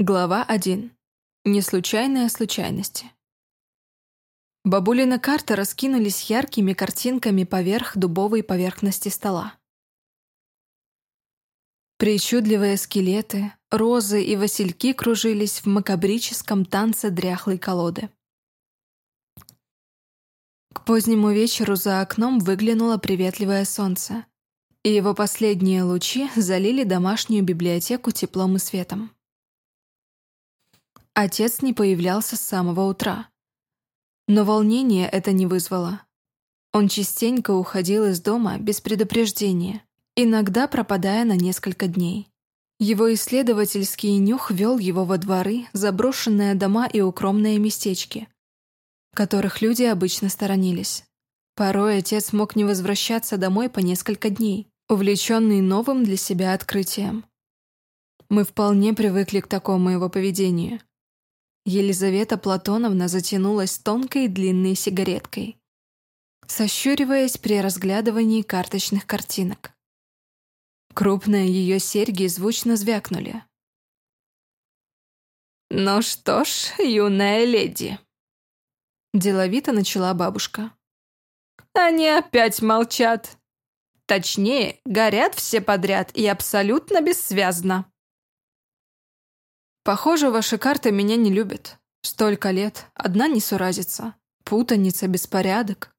Глава 1. Неслучайные случайности. Бабулина карты раскинулись яркими картинками поверх дубовой поверхности стола. Причудливые скелеты, розы и васильки кружились в макабрическом танце дряхлой колоды. К позднему вечеру за окном выглянуло приветливое солнце, и его последние лучи залили домашнюю библиотеку теплом и светом. Отец не появлялся с самого утра. Но волнение это не вызвало. Он частенько уходил из дома без предупреждения, иногда пропадая на несколько дней. Его исследовательский нюх вел его во дворы, заброшенные дома и укромные местечки, которых люди обычно сторонились. Порой отец мог не возвращаться домой по несколько дней, увлеченный новым для себя открытием. Мы вполне привыкли к такому его поведению. Елизавета Платоновна затянулась тонкой длинной сигареткой, сощуриваясь при разглядывании карточных картинок. Крупные ее серьги звучно звякнули. «Ну что ж, юная леди», — деловито начала бабушка. «Они опять молчат. Точнее, горят все подряд и абсолютно бессвязно». Похоже, ваши карты меня не любят. Столько лет, одна несуразица, путаница, беспорядок.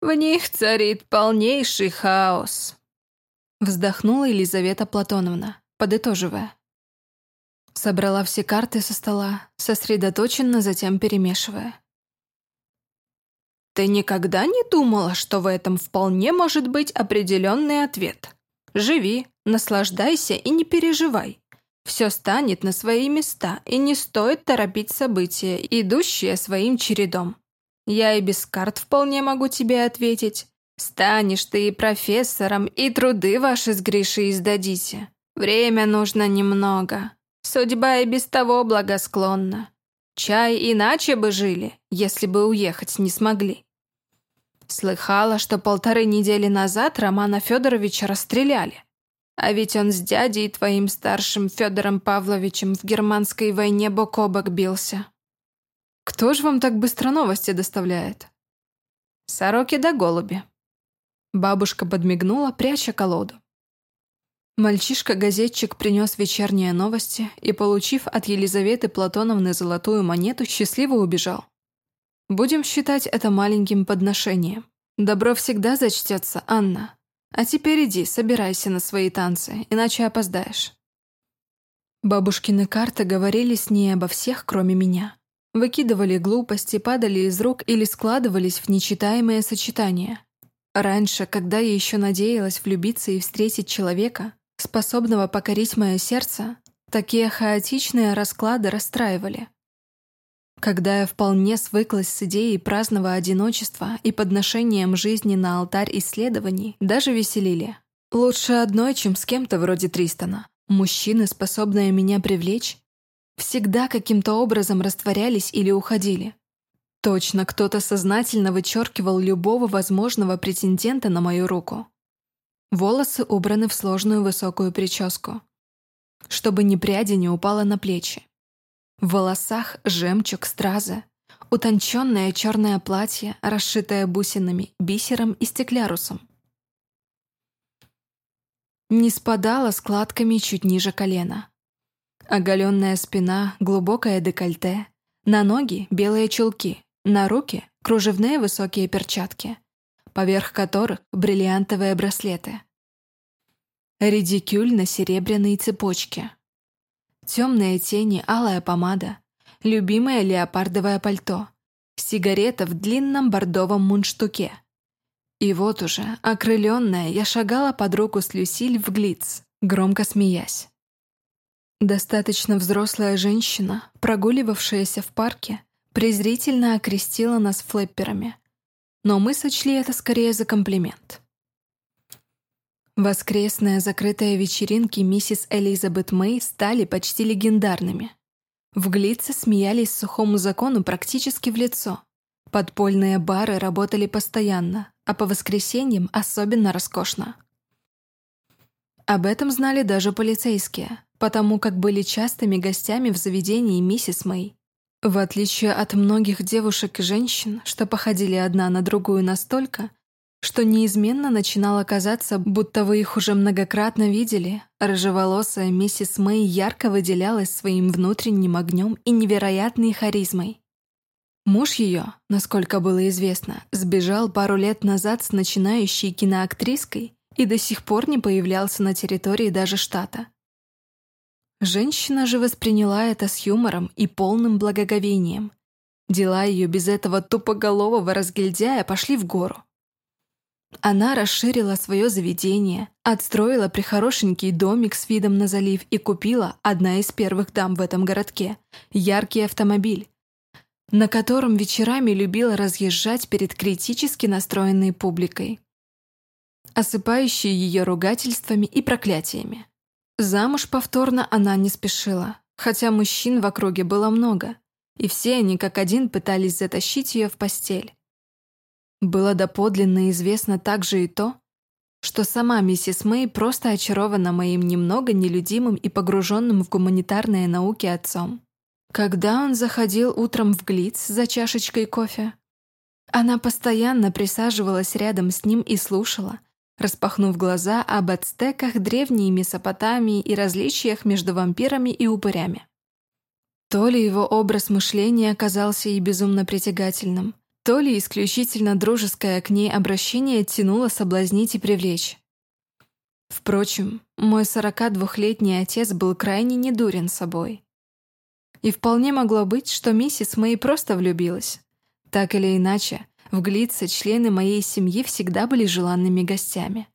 В них царит полнейший хаос. Вздохнула Елизавета Платоновна, подытоживая. Собрала все карты со стола, сосредоточенно затем перемешивая. Ты никогда не думала, что в этом вполне может быть определенный ответ? Живи, наслаждайся и не переживай. Все станет на свои места, и не стоит торопить события, идущие своим чередом. Я и без карт вполне могу тебе ответить. Станешь ты и профессором, и труды ваши с Гришей издадите. Время нужно немного. Судьба и без того благосклонна. Чай иначе бы жили, если бы уехать не смогли. Слыхала, что полторы недели назад Романа Федоровича расстреляли. А ведь он с дядей твоим старшим Федором Павловичем в германской войне бок о бок бился. Кто ж вам так быстро новости доставляет? Сороки да голуби. Бабушка подмигнула, пряча колоду. Мальчишка-газетчик принес вечерние новости и, получив от Елизаветы Платоновны золотую монету, счастливо убежал. Будем считать это маленьким подношением. Добро всегда зачтется, Анна. А теперь иди, собирайся на свои танцы, иначе опоздаешь». Бабушкины карты говорили с ней обо всех, кроме меня. Выкидывали глупости, падали из рук или складывались в нечитаемые сочетания. Раньше, когда я еще надеялась влюбиться и встретить человека, способного покорить мое сердце, такие хаотичные расклады расстраивали. Когда я вполне свыклась с идеей праздного одиночества и подношением жизни на алтарь исследований, даже веселили. Лучше одной, чем с кем-то вроде Тристона. Мужчины, способные меня привлечь, всегда каким-то образом растворялись или уходили. Точно кто-то сознательно вычеркивал любого возможного претендента на мою руку. Волосы убраны в сложную высокую прическу, чтобы ни пряди не упало на плечи. В волосах жемчуг стразы, утонченное черное платье, расшитое бусинами, бисером и стеклярусом. Не спадала складками чуть ниже колена. Оголенная спина, глубокое декольте, на ноги белые чулки, на руки кружевные высокие перчатки, поверх которых бриллиантовые браслеты. Редикюль на серебряной цепочке. Темные тени, алая помада, любимое леопардовое пальто, сигарета в длинном бордовом мундштуке. И вот уже, окрыленная, я шагала под руку с Люсиль в Глиц, громко смеясь. Достаточно взрослая женщина, прогуливавшаяся в парке, презрительно окрестила нас флэпперами. Но мы сочли это скорее за комплимент. Воскресные закрытые вечеринки миссис Элизабет Мэй стали почти легендарными. В Глице смеялись сухому закону практически в лицо. Подпольные бары работали постоянно, а по воскресеньям особенно роскошно. Об этом знали даже полицейские, потому как были частыми гостями в заведении миссис Мэй. В отличие от многих девушек и женщин, что походили одна на другую настолько, что неизменно начинало казаться, будто вы их уже многократно видели, рыжеволосая миссис Мэй ярко выделялась своим внутренним огнем и невероятной харизмой. Муж ее, насколько было известно, сбежал пару лет назад с начинающей киноактриской и до сих пор не появлялся на территории даже штата. Женщина же восприняла это с юмором и полным благоговением. Дела ее без этого тупоголового разгильдяя пошли в гору. Она расширила свое заведение, отстроила прихорошенький домик с видом на залив и купила, одна из первых дам в этом городке, яркий автомобиль, на котором вечерами любила разъезжать перед критически настроенной публикой, осыпающей ее ругательствами и проклятиями. Замуж повторно она не спешила, хотя мужчин в округе было много, и все они как один пытались затащить ее в постель. Было доподлинно известно также и то, что сама миссис Мэй просто очарована моим немного нелюдимым и погруженным в гуманитарные науки отцом. Когда он заходил утром в Глиц за чашечкой кофе, она постоянно присаживалась рядом с ним и слушала, распахнув глаза об ацтеках, древней Месопотамии и различиях между вампирами и упырями. То ли его образ мышления оказался и безумно притягательным, то ли исключительно дружеское к ней обращение тянуло соблазнить и привлечь. Впрочем, мой 42-летний отец был крайне недурен собой. И вполне могло быть, что миссис Мэй просто влюбилась. Так или иначе, в Глице члены моей семьи всегда были желанными гостями.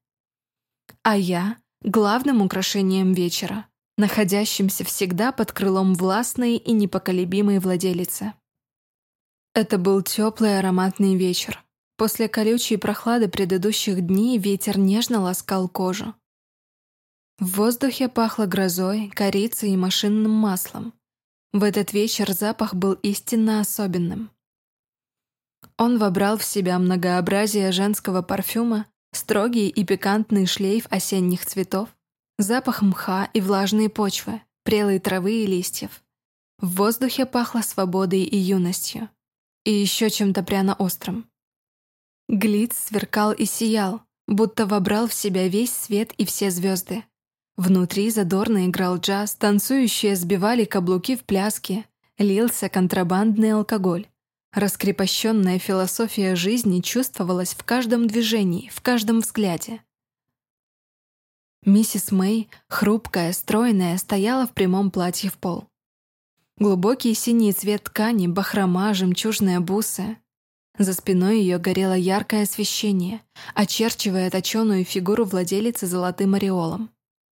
А я — главным украшением вечера, находящимся всегда под крылом властной и непоколебимой владелицы. Это был теплый ароматный вечер. После колючей прохлады предыдущих дней ветер нежно ласкал кожу. В воздухе пахло грозой, корицей и машинным маслом. В этот вечер запах был истинно особенным. Он вобрал в себя многообразие женского парфюма, строгий и пикантный шлейф осенних цветов, запах мха и влажные почвы, прелой травы и листьев. В воздухе пахло свободой и юностью. И еще чем-то пряно-острым. Глиц сверкал и сиял, будто вобрал в себя весь свет и все звезды. Внутри задорно играл джаз, танцующие сбивали каблуки в пляске, лился контрабандный алкоголь. Раскрепощенная философия жизни чувствовалась в каждом движении, в каждом взгляде. Миссис Мэй, хрупкая, стройная, стояла в прямом платье в пол. Глубокий синий цвет ткани, бахрома, жемчужные бусы. За спиной ее горело яркое освещение, очерчивая точеную фигуру владелицы золотым ореолом.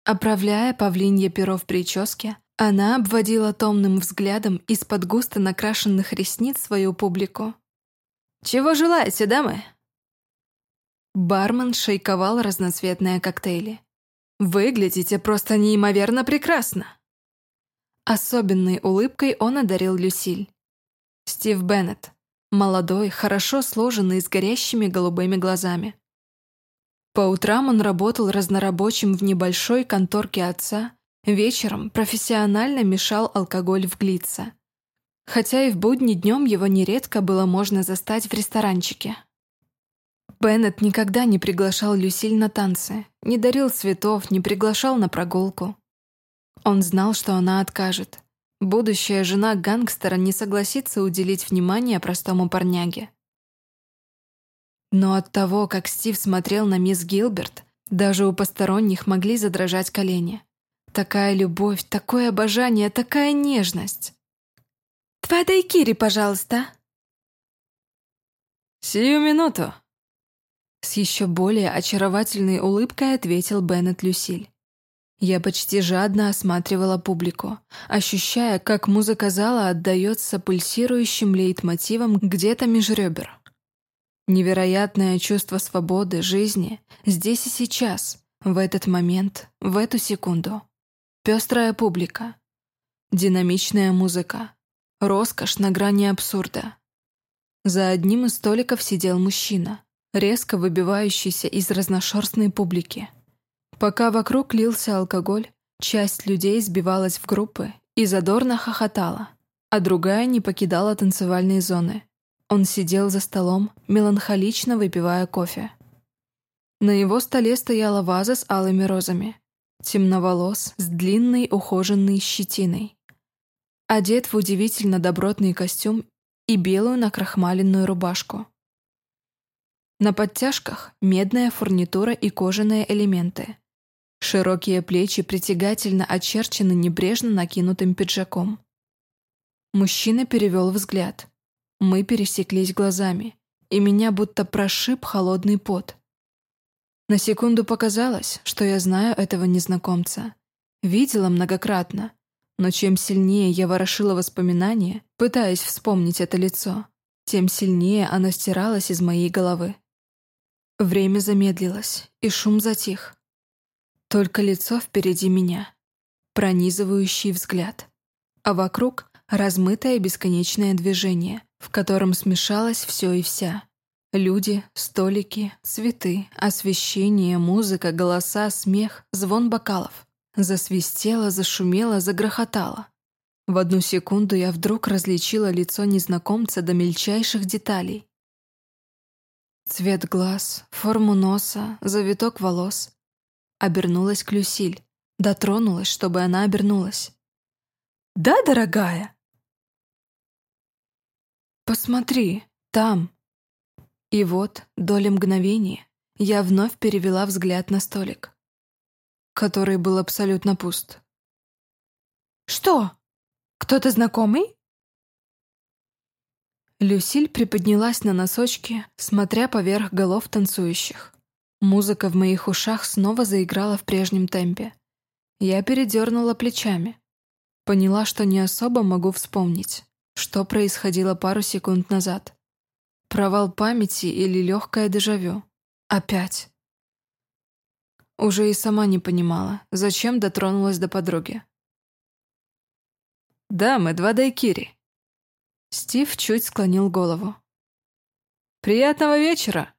Оправляя павлинье перо в прическе, она обводила томным взглядом из-под густо накрашенных ресниц свою публику. «Чего желаете, дамы?» Бармен шейковал разноцветные коктейли. «Выглядите просто неимоверно прекрасно!» Особенной улыбкой он одарил Люсиль. Стив Беннет. Молодой, хорошо сложенный, с горящими голубыми глазами. По утрам он работал разнорабочим в небольшой конторке отца Вечером профессионально мешал алкоголь в глице. Хотя и в будни днем его нередко было можно застать в ресторанчике. Беннет никогда не приглашал Люсиль на танцы, не дарил цветов, не приглашал на прогулку. Он знал, что она откажет. Будущая жена гангстера не согласится уделить внимание простому парняге. Но от того, как Стив смотрел на мисс Гилберт, даже у посторонних могли задрожать колени. Такая любовь, такое обожание, такая нежность. «Два дайкири, пожалуйста!» «Сию минуту!» С еще более очаровательной улыбкой ответил Беннет Люсиль. Я почти жадно осматривала публику, ощущая, как музыка зала отдается пульсирующим лейтмотивом где-то меж ребер. Невероятное чувство свободы, жизни, здесь и сейчас, в этот момент, в эту секунду. Пестрая публика. Динамичная музыка. Роскошь на грани абсурда. За одним из столиков сидел мужчина, резко выбивающийся из разношерстной публики. Пока вокруг лился алкоголь, Часть людей сбивалась в группы и задорно хохотала, а другая не покидала танцевальные зоны. Он сидел за столом, меланхолично выпивая кофе. На его столе стояла ваза с алыми розами. Темноволос, с длинной ухоженной щетиной. Одет в удивительно добротный костюм и белую накрахмаленную рубашку. На подтяжках медная фурнитура и кожаные элементы. Широкие плечи притягательно очерчены небрежно накинутым пиджаком. Мужчина перевел взгляд. Мы пересеклись глазами, и меня будто прошиб холодный пот. На секунду показалось, что я знаю этого незнакомца. Видела многократно, но чем сильнее я ворошила воспоминания, пытаясь вспомнить это лицо, тем сильнее оно стиралось из моей головы. Время замедлилось, и шум затих. Только лицо впереди меня, пронизывающий взгляд, а вокруг размытое бесконечное движение, в котором смешалось все и вся. Люди, столики, цветы, освещение, музыка, голоса, смех, звон бокалов. Засвистело, зашумело, загрохотало. В одну секунду я вдруг различила лицо незнакомца до мельчайших деталей. Цвет глаз, форму носа, завиток волос. Обернулась к Люсиль. Дотронулась, чтобы она обернулась. «Да, дорогая?» «Посмотри, там», и вот, доля мгновения, я вновь перевела взгляд на столик, который был абсолютно пуст. «Что? Кто-то знакомый?» Люсиль приподнялась на носочки, смотря поверх голов танцующих. Музыка в моих ушах снова заиграла в прежнем темпе. Я передернула плечами. Поняла, что не особо могу вспомнить, что происходило пару секунд назад. Провал памяти или легкое дежавю. Опять. Уже и сама не понимала, зачем дотронулась до подруги. «Да, мы два дайкири». Стив чуть склонил голову. «Приятного вечера!»